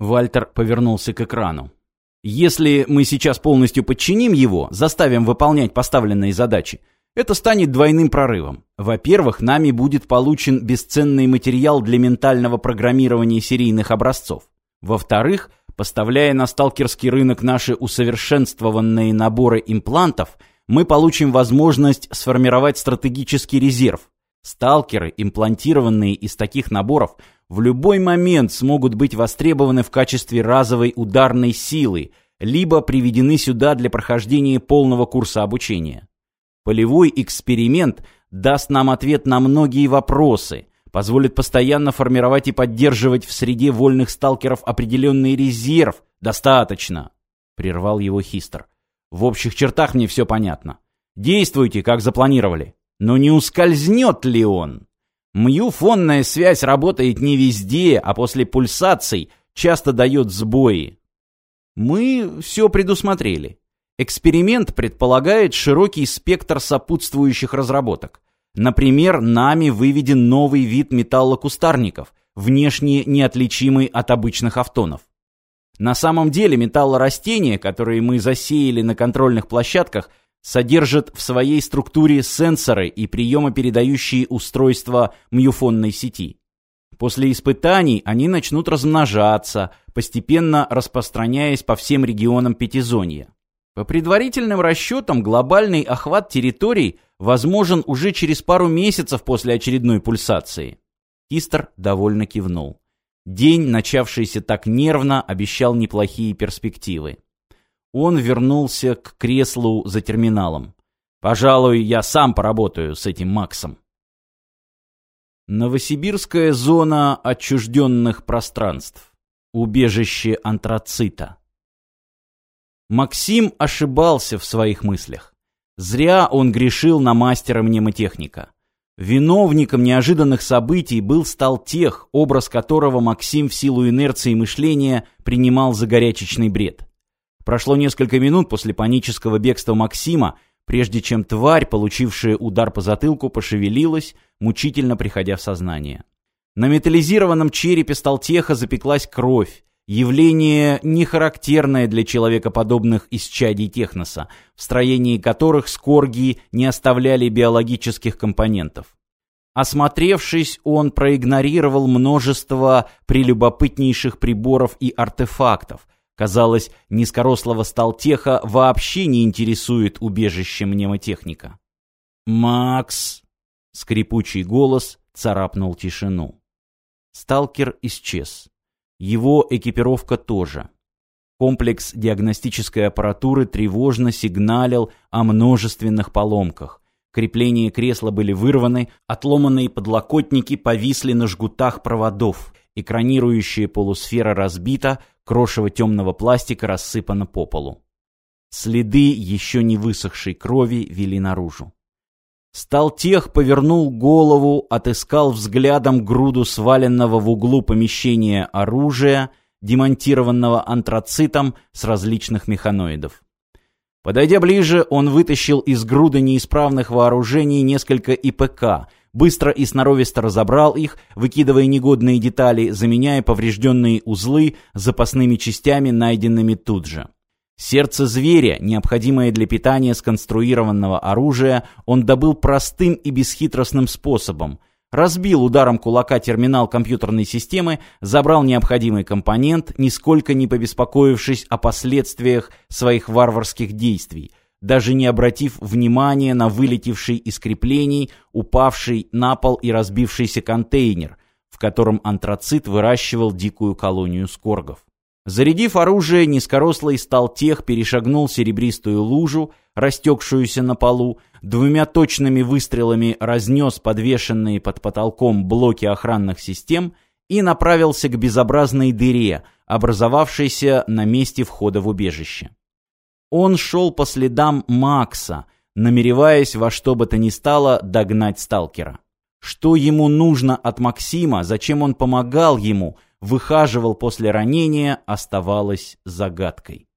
Вальтер повернулся к экрану. Если мы сейчас полностью подчиним его, заставим выполнять поставленные задачи, это станет двойным прорывом. Во-первых, нами будет получен бесценный материал для ментального программирования серийных образцов. Во-вторых, поставляя на сталкерский рынок наши усовершенствованные наборы имплантов, мы получим возможность сформировать стратегический резерв. Сталкеры, имплантированные из таких наборов, в любой момент смогут быть востребованы в качестве разовой ударной силы, либо приведены сюда для прохождения полного курса обучения. Полевой эксперимент даст нам ответ на многие вопросы, позволит постоянно формировать и поддерживать в среде вольных сталкеров определенный резерв. Достаточно, прервал его Хистер. В общих чертах мне все понятно. Действуйте, как запланировали. Но не ускользнет ли он? Мьюфонная связь работает не везде, а после пульсаций часто дает сбои. Мы все предусмотрели. Эксперимент предполагает широкий спектр сопутствующих разработок. Например, нами выведен новый вид металлокустарников, внешне неотличимый от обычных автонов. На самом деле металлорастения, которые мы засеяли на контрольных площадках, содержат в своей структуре сенсоры и приемопередающие устройства мюфонной сети. После испытаний они начнут размножаться, постепенно распространяясь по всем регионам Пятизонья. По предварительным расчетам, глобальный охват территорий возможен уже через пару месяцев после очередной пульсации. Кистер довольно кивнул. День, начавшийся так нервно, обещал неплохие перспективы. Он вернулся к креслу за терминалом. «Пожалуй, я сам поработаю с этим Максом». Новосибирская зона отчужденных пространств. Убежище антрацита. Максим ошибался в своих мыслях. Зря он грешил на мастера мнемотехника. Виновником неожиданных событий был Сталтех, образ которого Максим в силу инерции мышления принимал за горячечный бред. Прошло несколько минут после панического бегства Максима, прежде чем тварь, получившая удар по затылку, пошевелилась, мучительно приходя в сознание. На металлизированном черепе Сталтеха запеклась кровь, явление не характерное для человекоподобных исчадий техноса, в строении которых скорги не оставляли биологических компонентов. Осмотревшись, он проигнорировал множество прелюбопытнейших приборов и артефактов, Казалось, низкорослого сталтеха вообще не интересует убежище мнемотехника. «Макс!» — скрипучий голос царапнул тишину. Сталкер исчез. Его экипировка тоже. Комплекс диагностической аппаратуры тревожно сигналил о множественных поломках. Крепления кресла были вырваны, отломанные подлокотники повисли на жгутах проводов. Экранирующая полусфера разбита, крошево темного пластика рассыпано по полу. Следы еще не высохшей крови вели наружу. Сталтех повернул голову, отыскал взглядом груду сваленного в углу помещения оружия, демонтированного антрацитом с различных механоидов. Подойдя ближе, он вытащил из груды неисправных вооружений несколько ИПК — быстро и сноровисто разобрал их, выкидывая негодные детали, заменяя поврежденные узлы запасными частями, найденными тут же. Сердце зверя, необходимое для питания сконструированного оружия, он добыл простым и бесхитростным способом. Разбил ударом кулака терминал компьютерной системы, забрал необходимый компонент, нисколько не побеспокоившись о последствиях своих варварских действий – даже не обратив внимания на вылетевший из креплений, упавший на пол и разбившийся контейнер, в котором антрацит выращивал дикую колонию скоргов. Зарядив оружие, низкорослый сталтех перешагнул серебристую лужу, растекшуюся на полу, двумя точными выстрелами разнес подвешенные под потолком блоки охранных систем и направился к безобразной дыре, образовавшейся на месте входа в убежище. Он шел по следам Макса, намереваясь во что бы то ни стало догнать сталкера. Что ему нужно от Максима, зачем он помогал ему, выхаживал после ранения, оставалось загадкой.